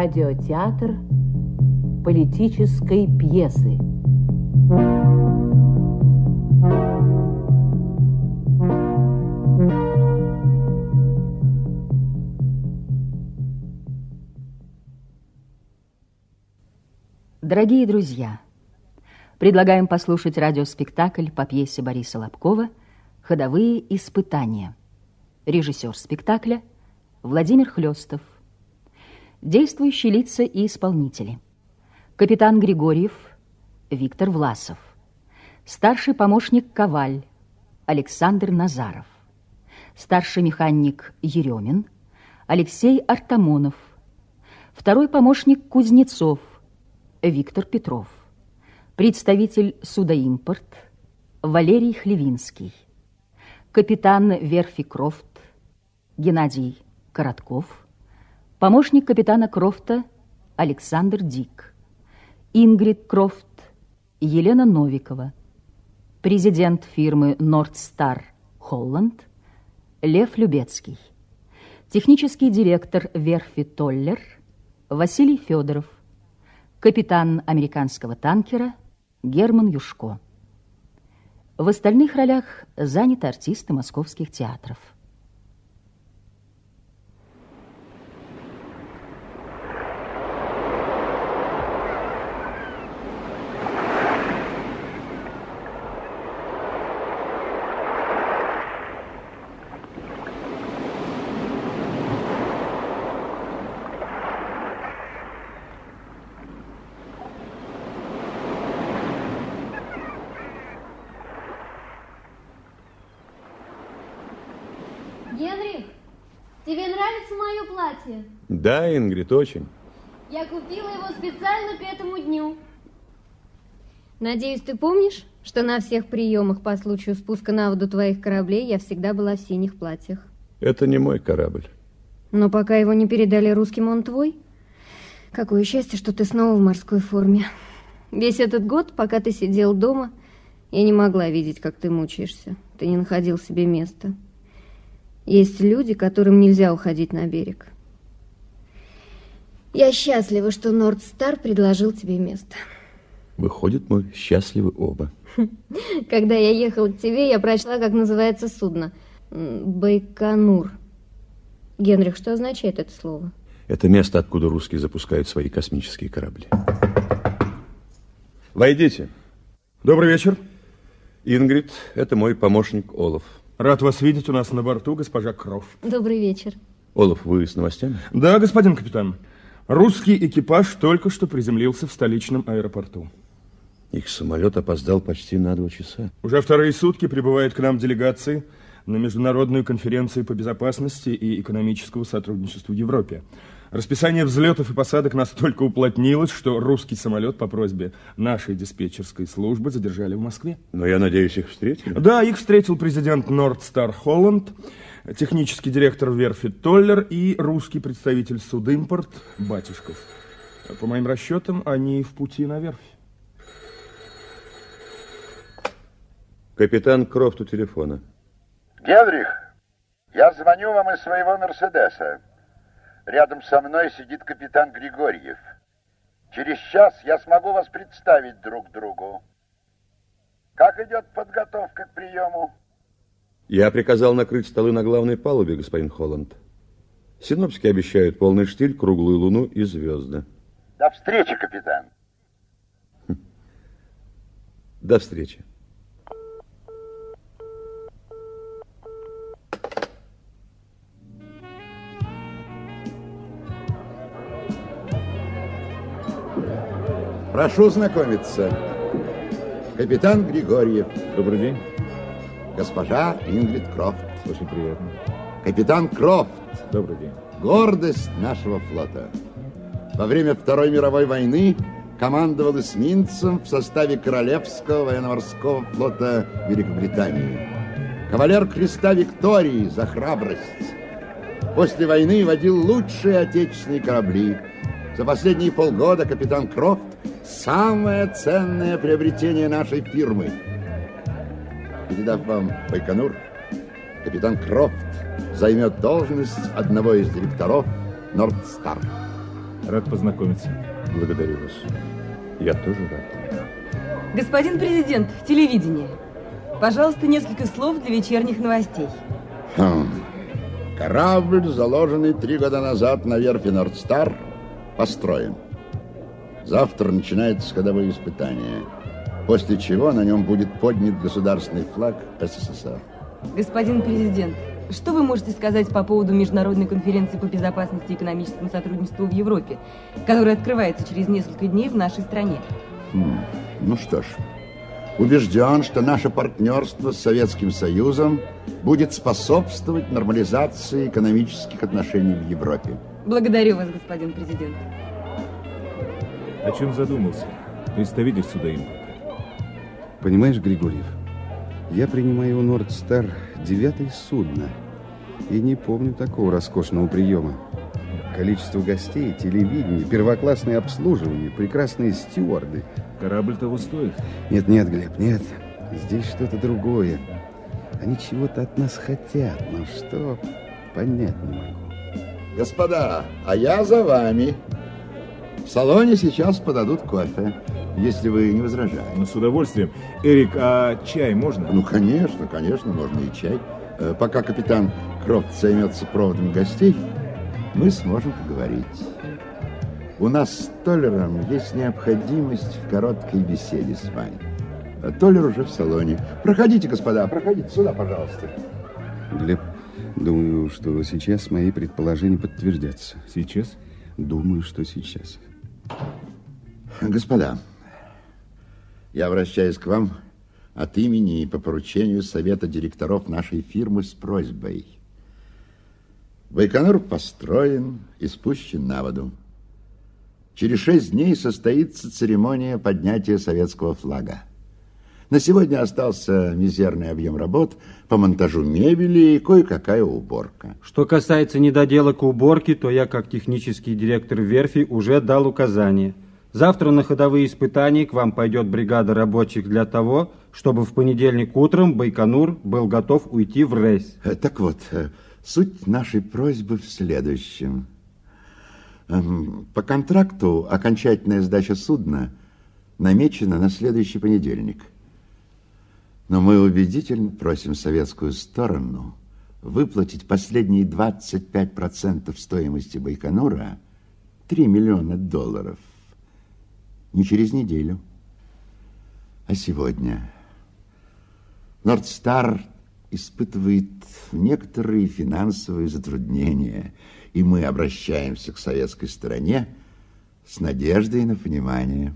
Радиотеатр политической пьесы. Дорогие друзья, предлагаем послушать радиоспектакль по пьесе Бориса Лобкова «Ходовые испытания». Режиссер спектакля Владимир Хлестов. Действующие лица и исполнители. Капитан Григорьев, Виктор Власов. Старший помощник Коваль, Александр Назаров. Старший механик Еремин, Алексей Артамонов. Второй помощник Кузнецов, Виктор Петров. Представитель судоимпорт Валерий Хлевинский. Капитан верфи Крофт Геннадий Коротков. Помощник капитана Крофта Александр Дик. Ингрид Крофт Елена Новикова. Президент фирмы Нордстар Холланд Лев Любецкий. Технический директор верфи Толлер Василий Федоров капитан американского танкера Герман Юшко. В остальных ролях заняты артисты московских театров. Генрих, тебе нравится мое платье? Да, Ингрид, очень. Я купила его специально к этому дню. Надеюсь, ты помнишь, что на всех приемах по случаю спуска на воду твоих кораблей я всегда была в синих платьях. Это не мой корабль. Но пока его не передали русским, он твой. Какое счастье, что ты снова в морской форме. Весь этот год, пока ты сидел дома, я не могла видеть, как ты мучаешься. Ты не находил себе места. Есть люди, которым нельзя уходить на берег. Я счастлива, что Нордстар предложил тебе место. Выходит, мы счастливы оба. Когда я ехала к тебе, я прочла, как называется судно. Байконур. Генрих, что означает это слово? Это место, откуда русские запускают свои космические корабли. Войдите. Добрый вечер. Ингрид, это мой помощник Олаф. Рад вас видеть у нас на борту, госпожа Крофт. Добрый вечер. Олаф, вы с новостями? Да, господин капитан. Русский экипаж только что приземлился в столичном аэропорту. Их самолет опоздал почти на два часа. Уже вторые сутки прибывает к нам делегации на Международную конференцию по безопасности и экономическому сотрудничеству в Европе. Расписание взлетов и посадок настолько уплотнилось, что русский самолет по просьбе нашей диспетчерской службы задержали в Москве. Но я надеюсь, их встретили? Да, их встретил президент Нордстар Холланд, технический директор верфи Толлер и русский представитель Судимпорт Батюшков. По моим расчетам, они в пути на верфь. Капитан Крофт у телефона. Генрих, я звоню вам из своего Мерседеса. Рядом со мной сидит капитан Григорьев. Через час я смогу вас представить друг другу. Как идет подготовка к приему? Я приказал накрыть столы на главной палубе, господин Холланд. Синоптики обещают полный штиль, круглую луну и звезды. До встречи, капитан. До встречи. Прошу знакомиться. Капитан Григорьев, Добрый день. госпожа Ингрид Крофт. Очень приятно. Капитан Крофт, Добрый день. гордость нашего флота. Во время Второй мировой войны командовал эсминцем в составе Королевского военно-морского флота Великобритании. Кавалер креста Виктории за храбрость. После войны водил лучшие отечественные корабли. За последние полгода капитан Крофт – самое ценное приобретение нашей фирмы. Передав вам Байконур, капитан Крофт займет должность одного из директоров Нордстар. Рад познакомиться. Благодарю вас. Я тоже рад. Господин президент, телевидение. Пожалуйста, несколько слов для вечерних новостей. Хм. Корабль, заложенный три года назад на верфи Нордстар, построен. Завтра начинается ходовое испытание, после чего на нем будет поднят государственный флаг СССР. Господин президент, что вы можете сказать по поводу Международной конференции по безопасности и экономическому сотрудничеству в Европе, которая открывается через несколько дней в нашей стране? Хм. Ну что ж, убежден, что наше партнерство с Советским Союзом будет способствовать нормализации экономических отношений в Европе. Благодарю вас, господин президент. О чем задумался? Представитель суда импорта. Понимаешь, Григорьев, я принимаю у Нордстар девятое судно и не помню такого роскошного приема. Количество гостей, телевидение, первоклассное обслуживание, прекрасные стюарды. Корабль того стоит? Нет, нет, Глеб, нет. Здесь что-то другое. Они чего-то от нас хотят, но что, понять не могу. Господа, а я за вами. В салоне сейчас подадут кофе, если вы не возражаете. Ну, с удовольствием. Эрик, а чай можно? Ну, конечно, конечно, можно и чай. Э, Пока капитан Крофт займется проводом гостей, мы сможем поговорить. У нас с Толлером есть необходимость в короткой беседе с вами. А Толлер уже в салоне. Проходите, господа, проходите сюда, пожалуйста. Глеб, думаю, что сейчас мои предположения подтвердятся. Сейчас? Думаю, что сейчас. Господа, я обращаюсь к вам от имени и по поручению совета директоров нашей фирмы с просьбой. Байконур построен и спущен на воду. Через шесть дней состоится церемония поднятия советского флага. На сегодня остался мизерный объем работ по монтажу мебели и кое-какая уборка. Что касается недоделок уборки, то я, как технический директор верфи, уже дал указание. Завтра на ходовые испытания к вам пойдет бригада рабочих для того, чтобы в понедельник утром Байконур был готов уйти в рейс. Э, Так вот, э, суть нашей просьбы в следующем. Эм, По контракту окончательная сдача судна намечена на следующий понедельник. Но мы убедительно просим советскую сторону выплатить последние 25% стоимости Байконура 3 миллиона долларов. Не через неделю, а сегодня. Нордстар испытывает некоторые финансовые затруднения, и мы обращаемся к советской стороне с надеждой на понимание.